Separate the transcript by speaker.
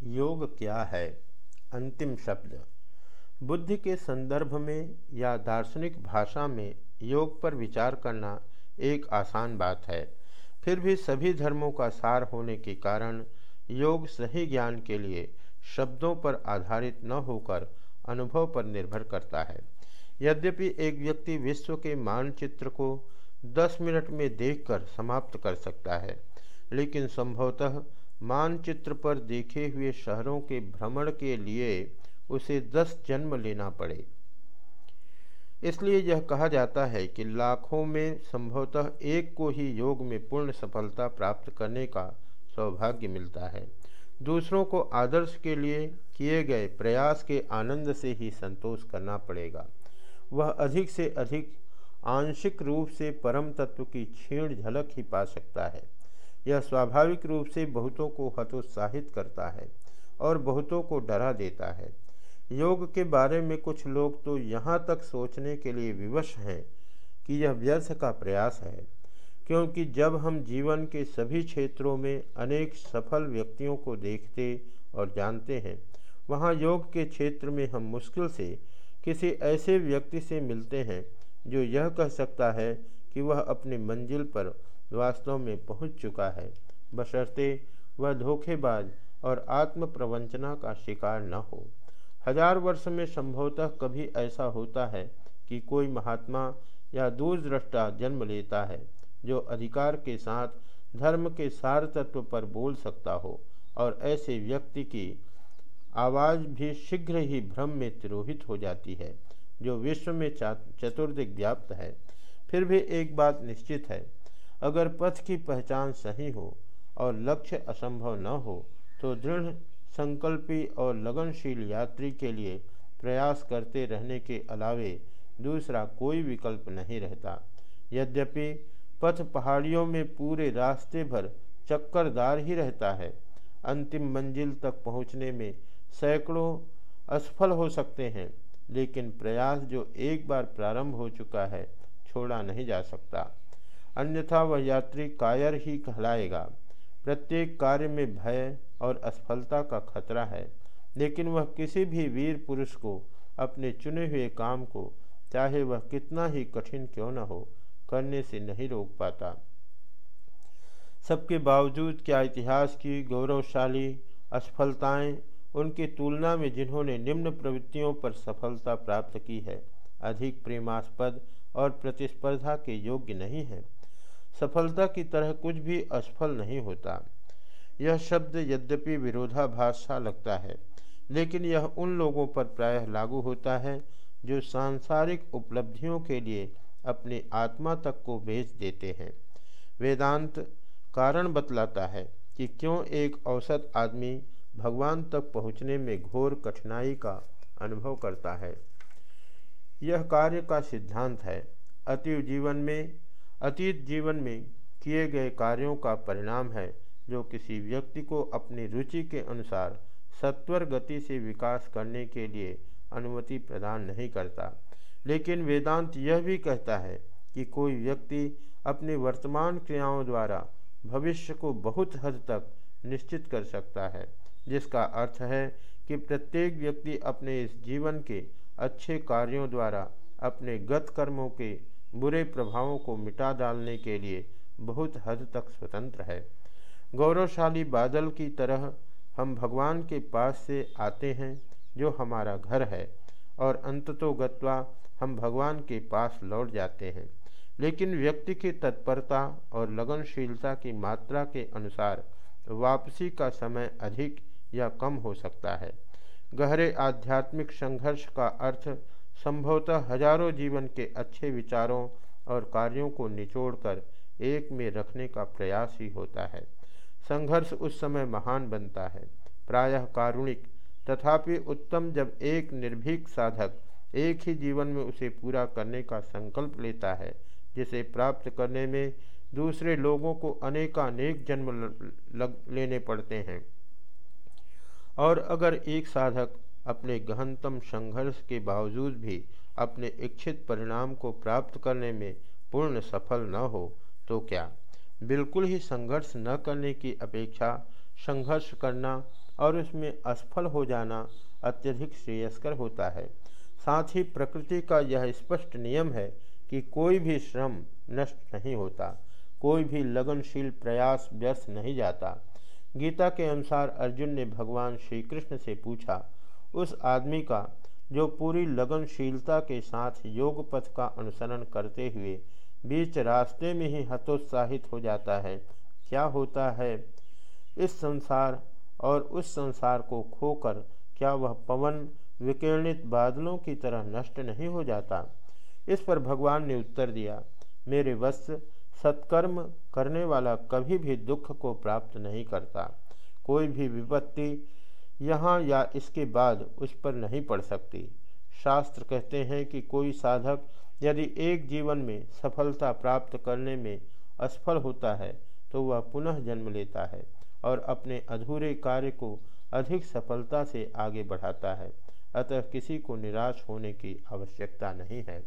Speaker 1: योग क्या है? अंतिम शब्द। बुद्धि के संदर्भ में या दार्शनिक भाषा में योग पर विचार करना एक आसान बात है। फिर भी सभी धर्मों का सार होने के कारण योग सही ज्ञान के लिए शब्दों पर आधारित न होकर अनुभव पर निर्भर करता है। यद्यपि एक व्यक्ति विश्व के मानचित्र को 10 मिनट में देखकर समाप्त कर सकता है, लेकिन संभवतः मानचित्र पर देखे हुए शहरों के भ्रमण के लिए उसे दस जन्म लेना पड़े। इसलिए यह कहा जाता है कि लाखों में संभवतः एक को ही योग में पूर्ण सफलता प्राप्त करने का सौभाग्य मिलता है। दूसरों को आदर्श के लिए किए गए प्रयास के आनंद से ही संतोष करना पड़ेगा। वह अधिक से अधिक आंशिक रूप से परम तत्व की क्षीण झलक ही पा सकता है। यह स्वाभाविक रूप से बहुतों को हतोत्साहित करता है और बहुतों को डरा देता है। योग के बारे में कुछ लोग तो यहाँ तक सोचने के लिए विवश हैं कि यह व्यर्थ का प्रयास है, क्योंकि जब हम जीवन के सभी क्षेत्रों में अनेक सफल व्यक्तियों को देखते और जानते हैं, वहाँ योग के क्षेत्र में हम मुश्किल से किसी ऐसे व्यक्ति से मिलते हैं जो यह कह सकता है कि वह अपनी मंजिल पर वास्तव में पहुँच चुका है। बशर्ते वह धोखेबाज और आत्म प्रवंचना का शिकार न हो। हज़ार वर्ष में संभवतः कभी ऐसा होता है कि कोई महात्मा या दूरदृष्टा जन्म लेता है, जो अधिकार के साथ धर्म के सार तत्व पर बोल सकता हो और ऐसे व्यक्ति की आवाज़ भी शीघ्र ही भ्रम में तिरोहित हो जाती है, जो विश्व में चतुर्दिक व्याप्त है। फिर भी एक बात निश्चित है अगर पथ की पहचान सही हो और लक्ष्य असंभव न हो तो दृढ़, संकल्पी और लगनशील यात्री के लिए प्रयास करते रहने के अलावे दूसरा कोई विकल्प नहीं रहता। यद्यपि पथ पहाड़ियों में पूरे रास्ते भर चक्करदार ही रहता है, अंतिम मंजिल तक पहुँचने में सैकड़ों असफल हो सकते हैं, लेकिन प्रयास जो एक बार प्रारंभ हो चुका है, छोड़ा नहीं जा सकता। अन्यथा वह यात्री कायर ही कहलाएगा। प्रत्येक कार्य में भय और असफलता का खतरा है, लेकिन वह किसी भी वीर पुरुष को, अपने चुने हुए काम को, चाहे वह कितना ही कठिन क्यों न हो, करने से नहीं रोक पाता। सबके बावजूद क्या इतिहास की गौरवशाली असफलताएँ, उनकी तुलना में जिन्होंने निम्न प्रवृत्तियों पर सफलता प्राप्त की है, अधिक प्रेमास्पद और प्रतिस्पर्धा के योग्य नहीं है। सफलता की तरह कुछ भी असफल नहीं होता। यह शब्द यद्यपि विरोधाभास सा लगता है, लेकिन यह उन लोगों पर प्रायः लागू होता है जो सांसारिक उपलब्धियों के लिए अपनी आत्मा तक को बेच देते हैं। वेदांत कारण बतलाता है कि क्यों एक औसत आदमी भगवान तक पहुँचने में घोर कठिनाई का अनुभव करता है। यह कार्य का सिद्धांत है। अतीव जीवन में अतीत जीवन में किए गए कार्यों का परिणाम है, जो किसी व्यक्ति को अपनी रुचि के अनुसार सत्वर गति से विकास करने के लिए अनुमति प्रदान नहीं करता। लेकिन वेदांत यह भी कहता है कि कोई व्यक्ति अपनी वर्तमान क्रियाओं द्वारा भविष्य को बहुत हद तक निश्चित कर सकता है, जिसका अर्थ है कि प्रत्येक व्यक्ति अपने इस जीवन के अच्छे कार्यों द्वारा अपने गत कर्मों के बुरे प्रभावों को मिटा डालने के लिए बहुत हद तक स्वतंत्र है। गौरवशाली बादल की तरह हम भगवान के पास से आते हैं, जो हमारा घर है, और अंततो गत्वा हम भगवान के पास लौट जाते हैं। लेकिन व्यक्ति की तत्परता और लगनशीलता की मात्रा के अनुसार वापसी का समय अधिक या कम हो सकता है। गहरे आध्यात्मिक संघर्ष का अर्थ संभवतः हज़ारों जीवन के अच्छे विचारों और कार्यों को निचोड़कर एक में रखने का प्रयास ही होता है। संघर्ष उस समय महान बनता है। प्रायः कारुणिक, तथापि उत्तम जब एक निर्भीक साधक एक ही जीवन में उसे पूरा करने का संकल्प लेता है, जिसे प्राप्त करने में दूसरे लोगों को अनेकानेक जन्म लग, लेने पड़ते हैं। और अगर एक साधक अपने गहनतम संघर्ष के बावजूद भी अपने इच्छित परिणाम को प्राप्त करने में पूर्ण सफल न हो तो क्या बिल्कुल ही संघर्ष न करने की अपेक्षा संघर्ष करना और उसमें असफल हो जाना अत्यधिक श्रेयस्कर होता है। साथ ही प्रकृति का यह स्पष्ट नियम है कि कोई भी श्रम नष्ट नहीं होता, कोई भी लगनशील प्रयास व्यर्थ नहीं जाता। गीता के अनुसार अर्जुन ने भगवान श्री कृष्ण से पूछा उस आदमी का, जो पूरी लगनशीलता के साथ योग पथ का अनुसरण करते हुए बीच रास्ते में ही हतोत्साहित हो जाता है, क्या होता है? इस संसार और उस संसार को खोकर क्या वह पवन विकिरणित बादलों की तरह नष्ट नहीं हो जाता? इस पर भगवान ने उत्तर दिया, मेरे वत्स, सत्कर्म करने वाला कभी भी दुख को प्राप्त नहीं करता। कोई भी विपत्ति यहाँ या इसके बाद उस पर नहीं पड़ सकती। शास्त्र कहते हैं कि कोई साधक यदि एक जीवन में सफलता प्राप्त करने में असफल होता है तो वह पुनः जन्म लेता है और अपने अधूरे कार्य को अधिक सफलता से आगे बढ़ाता है। अतः किसी को निराश होने की आवश्यकता नहीं है।